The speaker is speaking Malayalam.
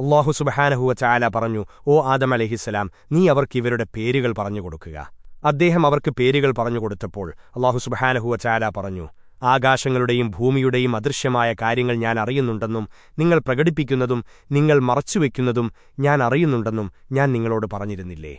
അള്ളാഹു സുബഹാനഹുവ ചായാല പറഞ്ഞു ഓ ആദം അലഹിസ്സലാം നീ അവർക്ക് ഇവരുടെ പേരുകൾ പറഞ്ഞു കൊടുക്കുക. അദ്ദേഹം അവർക്ക് പേരുകൾ പറഞ്ഞുകൊടുത്തപ്പോൾ അള്ളാഹു സുബഹാനഹുവ ചായാല പറഞ്ഞു ആകാശങ്ങളുടെയും ഭൂമിയുടെയും അദൃശ്യമായ കാര്യങ്ങൾ ഞാൻ അറിയുന്നുണ്ടെന്നും നിങ്ങൾ പ്രകടിപ്പിക്കുന്നതും നിങ്ങൾ മറച്ചുവെക്കുന്നതും ഞാൻ അറിയുന്നുണ്ടെന്നും ഞാൻ നിങ്ങളോട് പറഞ്ഞിരുന്നില്ലേ?